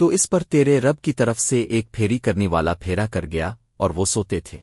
تو اس پر تیرے رب کی طرف سے ایک پھیری کرنے والا پھیرا کر گیا اور وہ سوتے تھے۔